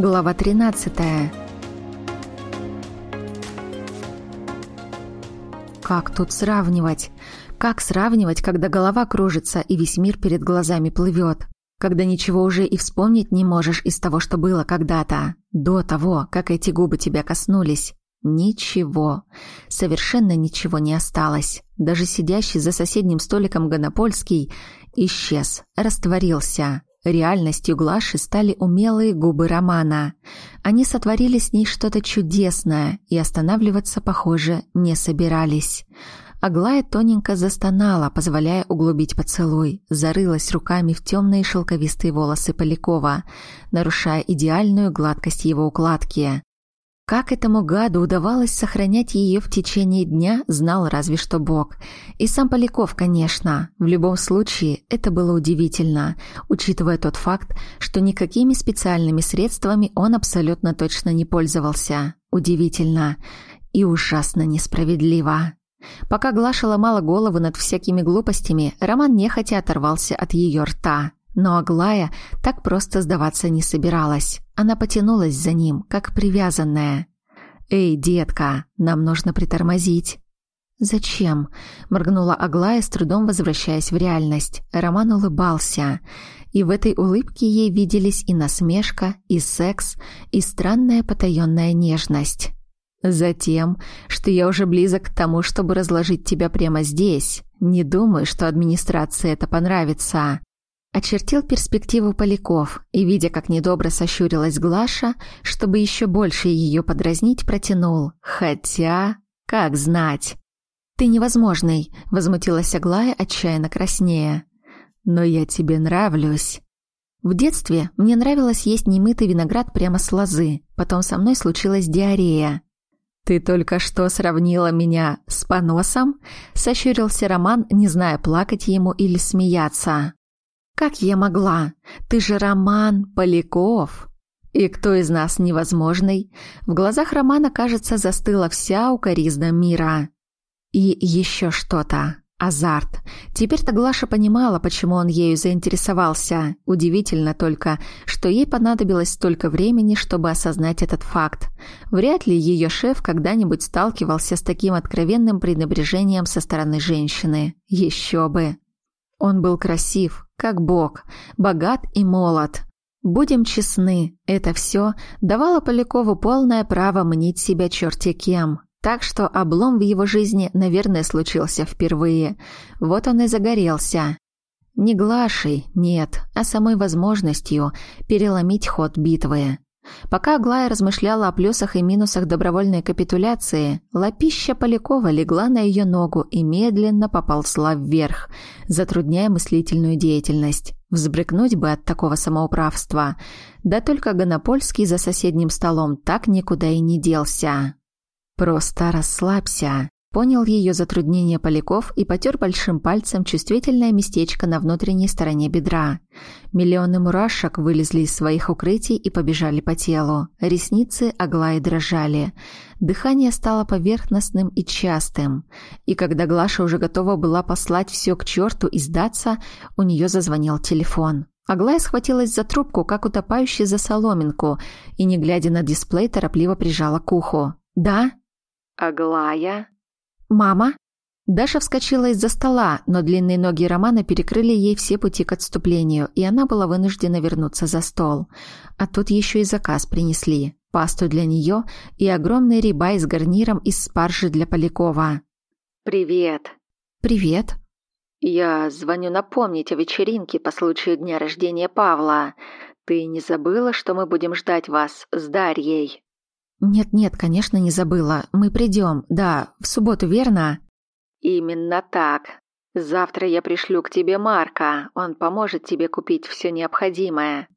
Глава 13. Как тут сравнивать? Как сравнивать, когда голова кружится и весь мир перед глазами плывет? Когда ничего уже и вспомнить не можешь из того, что было когда-то, до того, как эти губы тебя коснулись. Ничего. Совершенно ничего не осталось. Даже сидящий за соседним столиком Гонопольский исчез, растворился. Реальностью Глаши стали умелые губы Романа. Они сотворили с ней что-то чудесное и останавливаться, похоже, не собирались. Аглая тоненько застонала, позволяя углубить поцелуй, зарылась руками в темные шелковистые волосы Полякова, нарушая идеальную гладкость его укладки. Как этому гаду удавалось сохранять ее в течение дня, знал разве что Бог. И сам Поляков, конечно. В любом случае, это было удивительно, учитывая тот факт, что никакими специальными средствами он абсолютно точно не пользовался. Удивительно и ужасно несправедливо. Пока Глаша ломала голову над всякими глупостями, Роман нехотя оторвался от ее рта. Но Аглая так просто сдаваться не собиралась. Она потянулась за ним, как привязанная. «Эй, детка, нам нужно притормозить». «Зачем?» – моргнула Аглая, с трудом возвращаясь в реальность. Роман улыбался. И в этой улыбке ей виделись и насмешка, и секс, и странная потаенная нежность. «Затем, что я уже близок к тому, чтобы разложить тебя прямо здесь. Не думаю, что администрации это понравится». Очертил перспективу Поляков и, видя, как недобро сощурилась Глаша, чтобы еще больше ее подразнить, протянул. Хотя, как знать. «Ты невозможный», — возмутилась Аглая, отчаянно краснея. «Но я тебе нравлюсь». В детстве мне нравилось есть немытый виноград прямо с лозы. Потом со мной случилась диарея. «Ты только что сравнила меня с поносом?» — сощурился Роман, не зная, плакать ему или смеяться. Как я могла? Ты же Роман Поляков. И кто из нас невозможный? В глазах Романа, кажется, застыла вся укоризна мира. И еще что-то. Азарт. Теперь-то Глаша понимала, почему он ею заинтересовался. Удивительно только, что ей понадобилось столько времени, чтобы осознать этот факт. Вряд ли ее шеф когда-нибудь сталкивался с таким откровенным пренебрежением со стороны женщины. Еще бы. Он был красив, как бог, богат и молод. Будем честны, это все давало Полякову полное право мнить себя черти кем. Так что облом в его жизни, наверное, случился впервые. Вот он и загорелся. Не Глашей, нет, а самой возможностью переломить ход битвы. Пока Аглая размышляла о плюсах и минусах добровольной капитуляции, лапища Полякова легла на ее ногу и медленно поползла вверх, затрудняя мыслительную деятельность. Взбрыкнуть бы от такого самоуправства. Да только Гонопольский за соседним столом так никуда и не делся. «Просто расслабься», Понял ее затруднение Поляков и потер большим пальцем чувствительное местечко на внутренней стороне бедра. Миллионы мурашек вылезли из своих укрытий и побежали по телу. Ресницы Аглаи дрожали. Дыхание стало поверхностным и частым. И когда Глаша уже готова была послать все к черту и сдаться, у нее зазвонил телефон. Аглая схватилась за трубку, как утопающий за соломинку, и, не глядя на дисплей, торопливо прижала к уху. «Да?» «Аглая?» «Мама?» Даша вскочила из-за стола, но длинные ноги Романа перекрыли ей все пути к отступлению, и она была вынуждена вернуться за стол. А тут еще и заказ принесли. Пасту для нее и огромный рибай с гарниром из спаржи для Полякова. «Привет». «Привет». «Я звоню напомнить о вечеринке по случаю дня рождения Павла. Ты не забыла, что мы будем ждать вас с Дарьей?» «Нет-нет, конечно, не забыла. Мы придем. Да, в субботу, верно?» «Именно так. Завтра я пришлю к тебе Марка. Он поможет тебе купить все необходимое».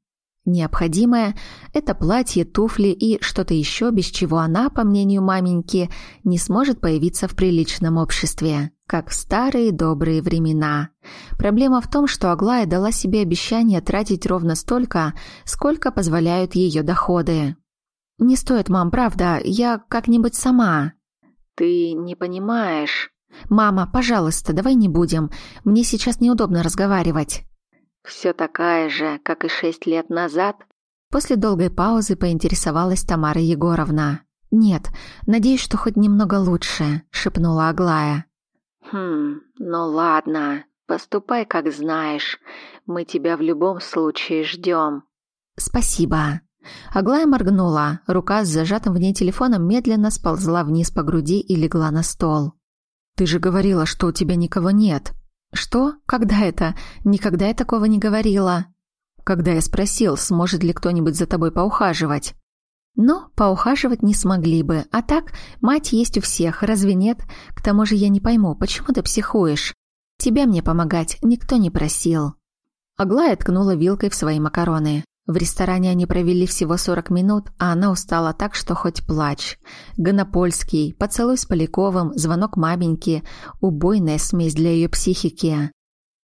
Необходимое – это платье, туфли и что-то еще, без чего она, по мнению маменьки, не сможет появиться в приличном обществе, как в старые добрые времена. Проблема в том, что Аглая дала себе обещание тратить ровно столько, сколько позволяют ее доходы. «Не стоит, мам, правда, я как-нибудь сама». «Ты не понимаешь». «Мама, пожалуйста, давай не будем. Мне сейчас неудобно разговаривать». «Все такая же, как и шесть лет назад?» После долгой паузы поинтересовалась Тамара Егоровна. «Нет, надеюсь, что хоть немного лучше», — шепнула Аглая. «Хм, ну ладно, поступай как знаешь. Мы тебя в любом случае ждем». «Спасибо». Аглая моргнула, рука с зажатым в ней телефоном медленно сползла вниз по груди и легла на стол. «Ты же говорила, что у тебя никого нет». «Что? Когда это? Никогда я такого не говорила». «Когда я спросил, сможет ли кто-нибудь за тобой поухаживать». «Ну, поухаживать не смогли бы. А так, мать есть у всех, разве нет? К тому же я не пойму, почему ты психуешь? Тебя мне помогать никто не просил». Аглая ткнула вилкой в свои макароны. В ресторане они провели всего 40 минут, а она устала так, что хоть плачь. Гонопольский, поцелуй с Поляковым, звонок маменьки, убойная смесь для ее психики.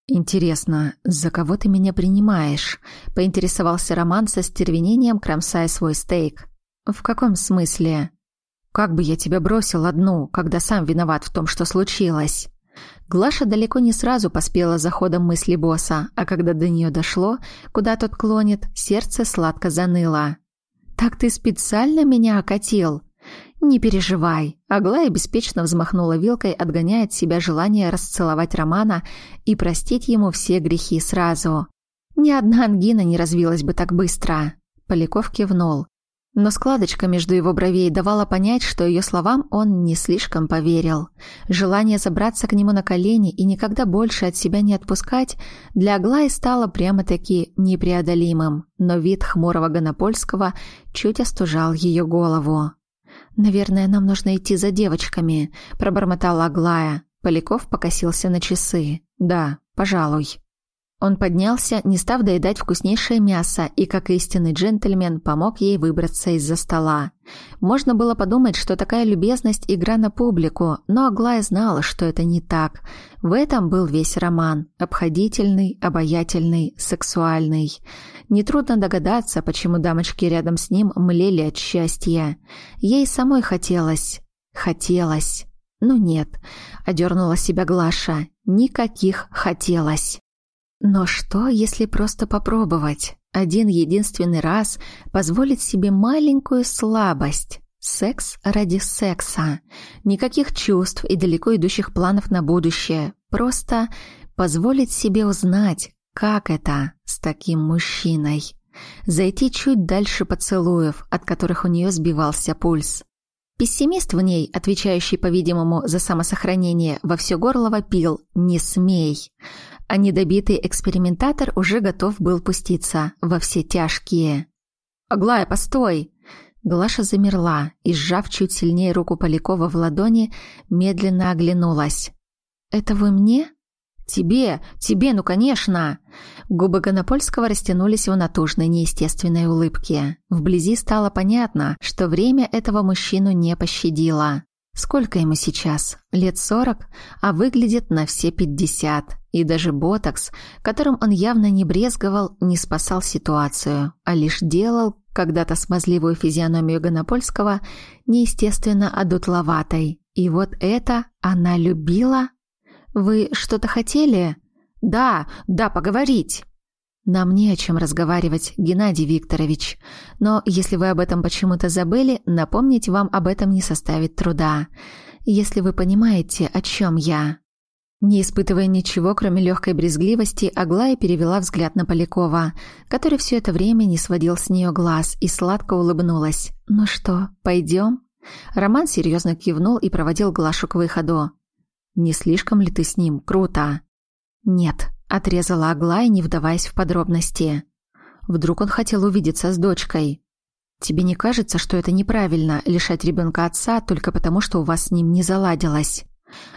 «Интересно, за кого ты меня принимаешь?» – поинтересовался Роман со стервенением, кромсая свой стейк. «В каком смысле?» «Как бы я тебя бросил одну, когда сам виноват в том, что случилось?» Глаша далеко не сразу поспела за ходом мысли босса, а когда до нее дошло, куда тот клонит, сердце сладко заныло. «Так ты специально меня окатил?» «Не переживай». Аглая беспечно взмахнула вилкой, отгоняя от себя желание расцеловать Романа и простить ему все грехи сразу. «Ни одна ангина не развилась бы так быстро». Поляков кивнул. Но складочка между его бровей давала понять, что ее словам он не слишком поверил. Желание забраться к нему на колени и никогда больше от себя не отпускать для Аглаи стало прямо-таки непреодолимым, но вид хмурого Гонопольского чуть остужал ее голову. «Наверное, нам нужно идти за девочками», — пробормотала Аглая. Поляков покосился на часы. «Да, пожалуй». Он поднялся, не став доедать вкуснейшее мясо, и, как истинный джентльмен, помог ей выбраться из-за стола. Можно было подумать, что такая любезность – игра на публику, но Аглая знала, что это не так. В этом был весь роман – обходительный, обаятельный, сексуальный. Нетрудно догадаться, почему дамочки рядом с ним млели от счастья. Ей самой хотелось. Хотелось. Ну нет, одернула себя Глаша. Никаких хотелось. Но что, если просто попробовать? Один единственный раз позволить себе маленькую слабость. Секс ради секса. Никаких чувств и далеко идущих планов на будущее. Просто позволить себе узнать, как это с таким мужчиной. Зайти чуть дальше поцелуев, от которых у нее сбивался пульс. Пессимист в ней, отвечающий, по-видимому, за самосохранение, во все горло вопил «Не смей!» А недобитый экспериментатор уже готов был пуститься во все тяжкие. «Аглая, постой!» Глаша замерла и, сжав чуть сильнее руку Полякова в ладони, медленно оглянулась. «Это вы мне?» «Тебе! Тебе, ну конечно!» Губы Гонопольского растянулись в натужной неестественной улыбке. Вблизи стало понятно, что время этого мужчину не пощадило. Сколько ему сейчас? Лет сорок, а выглядит на все пятьдесят. И даже ботокс, которым он явно не брезговал, не спасал ситуацию, а лишь делал когда-то смазливую физиономию Гонопольского неестественно одутловатой. И вот это она любила? Вы что-то хотели? Да, да, поговорить. Нам не о чем разговаривать, Геннадий Викторович. Но если вы об этом почему-то забыли, напомнить вам об этом не составит труда. Если вы понимаете, о чем я. Не испытывая ничего, кроме легкой брезгливости, Аглая перевела взгляд на Полякова, который все это время не сводил с нее глаз и сладко улыбнулась. «Ну что, пойдем?» Роман серьезно кивнул и проводил Глашу к выходу. «Не слишком ли ты с ним? Круто!» «Нет», Отрезала Аглая, не вдаваясь в подробности. Вдруг он хотел увидеться с дочкой. Тебе не кажется, что это неправильно лишать ребенка отца только потому, что у вас с ним не заладилось?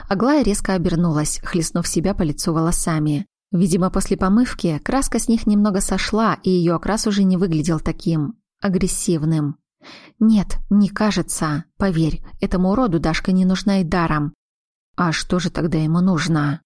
Аглая резко обернулась, хлестнув себя по лицу волосами. Видимо, после помывки краска с них немного сошла, и ее окрас уже не выглядел таким агрессивным. Нет, не кажется. Поверь, этому уроду Дашка не нужна и даром. А что же тогда ему нужно?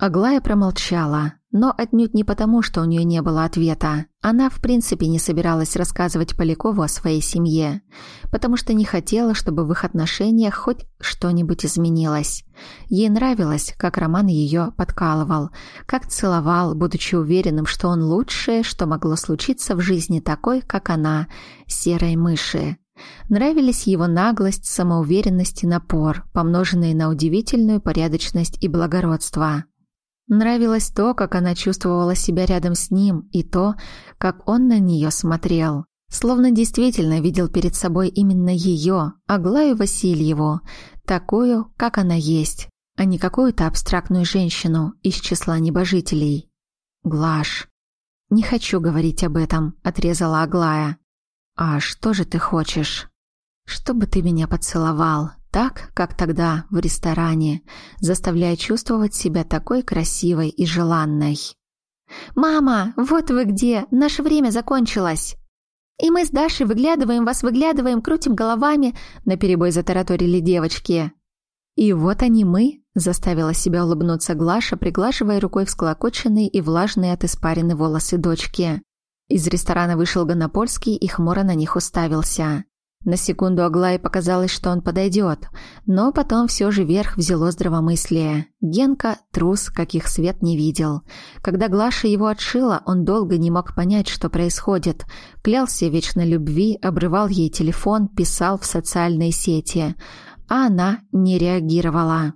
Аглая промолчала. но отнюдь не потому, что у нее не было ответа. Она, в принципе, не собиралась рассказывать Полякову о своей семье, потому что не хотела, чтобы в их отношениях хоть что-нибудь изменилось. Ей нравилось, как Роман ее подкалывал, как целовал, будучи уверенным, что он лучшее, что могло случиться в жизни такой, как она, серой мыши. Нравились его наглость, самоуверенность и напор, помноженные на удивительную порядочность и благородство. Нравилось то, как она чувствовала себя рядом с ним, и то, как он на нее смотрел. Словно действительно видел перед собой именно ее, Аглаю Васильеву, такую, как она есть, а не какую-то абстрактную женщину из числа небожителей. Глаш. «Не хочу говорить об этом», — отрезала Аглая. «А что же ты хочешь?» «Чтобы ты меня поцеловал, так, как тогда в ресторане, заставляя чувствовать себя такой красивой и желанной». «Мама, вот вы где! Наше время закончилось!» «И мы с Дашей выглядываем вас, выглядываем, крутим головами!» Наперебой затараторили девочки. «И вот они мы!» — заставила себя улыбнуться Глаша, приглаживая рукой всклокоченные и влажные от испарины волосы дочки. Из ресторана вышел Гонопольский и хмуро на них уставился. На секунду Аглае показалось, что он подойдет, но потом все же верх взяло здравомыслие. Генка – трус, каких свет не видел. Когда Глаша его отшила, он долго не мог понять, что происходит. Клялся вечно любви, обрывал ей телефон, писал в социальные сети. А она не реагировала.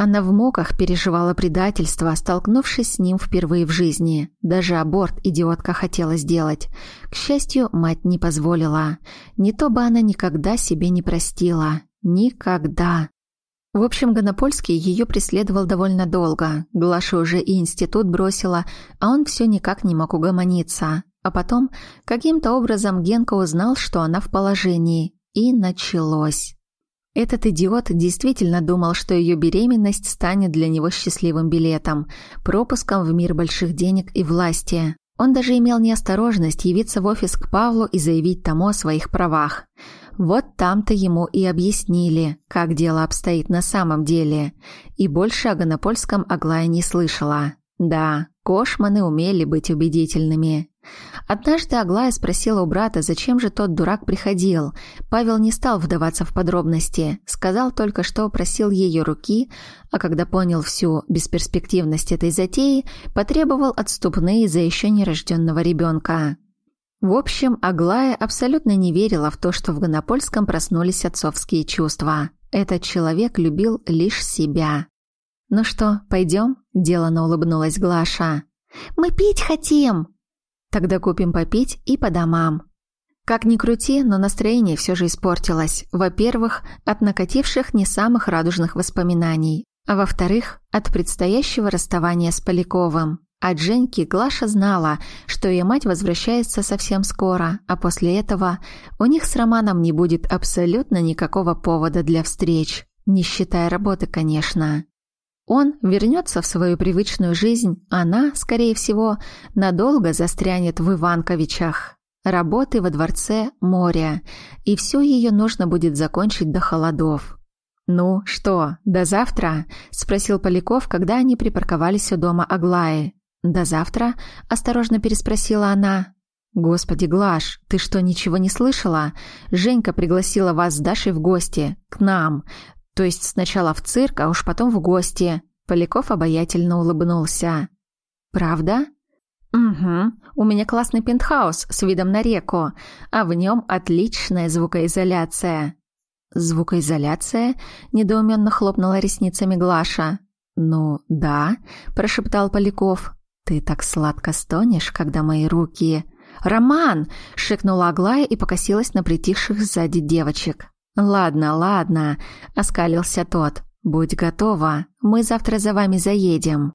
Она в муках переживала предательство, столкнувшись с ним впервые в жизни. Даже аборт идиотка хотела сделать. К счастью, мать не позволила. Не то бы она никогда себе не простила. Никогда. В общем, Гонопольский ее преследовал довольно долго. Глаша уже и институт бросила, а он все никак не мог угомониться. А потом каким-то образом Генка узнал, что она в положении. И началось. Этот идиот действительно думал, что ее беременность станет для него счастливым билетом, пропуском в мир больших денег и власти. Он даже имел неосторожность явиться в офис к Павлу и заявить тому о своих правах. Вот там-то ему и объяснили, как дело обстоит на самом деле. И больше о Гонопольском Аглая не слышала. Да, кошманы умели быть убедительными. Однажды Аглая спросила у брата, зачем же тот дурак приходил. Павел не стал вдаваться в подробности, сказал только, что просил ее руки, а когда понял всю бесперспективность этой затеи, потребовал отступные за еще нерожденного ребенка. В общем, Аглая абсолютно не верила в то, что в Гонопольском проснулись отцовские чувства. Этот человек любил лишь себя. «Ну что, пойдем?» – делано улыбнулась Глаша. «Мы пить хотим!» Тогда купим попить и по домам. Как ни крути, но настроение все же испортилось. Во-первых, от накативших не самых радужных воспоминаний, а во-вторых, от предстоящего расставания с Поляковым. От Женьки Глаша знала, что ее мать возвращается совсем скоро, а после этого у них с Романом не будет абсолютно никакого повода для встреч, не считая работы, конечно. Он вернется в свою привычную жизнь, она, скорее всего, надолго застрянет в Иванковичах. Работы во дворце море, и все ее нужно будет закончить до холодов. «Ну что, до завтра?» – спросил Поляков, когда они припарковались у дома Аглаи. «До завтра?» – осторожно переспросила она. «Господи, Глаш, ты что, ничего не слышала? Женька пригласила вас с Дашей в гости. К нам. То есть сначала в цирк, а уж потом в гости. Поляков обаятельно улыбнулся. Правда? Угу. У меня классный пентхаус с видом на реку, а в нем отличная звукоизоляция. Звукоизоляция? недоуменно хлопнула ресницами Глаша. Ну, да, прошептал Поляков. Ты так сладко стонешь, когда мои руки «Роман!» — шикнула Аглая и покосилась на притихших сзади девочек. «Ладно, ладно», — оскалился тот. «Будь готова, мы завтра за вами заедем».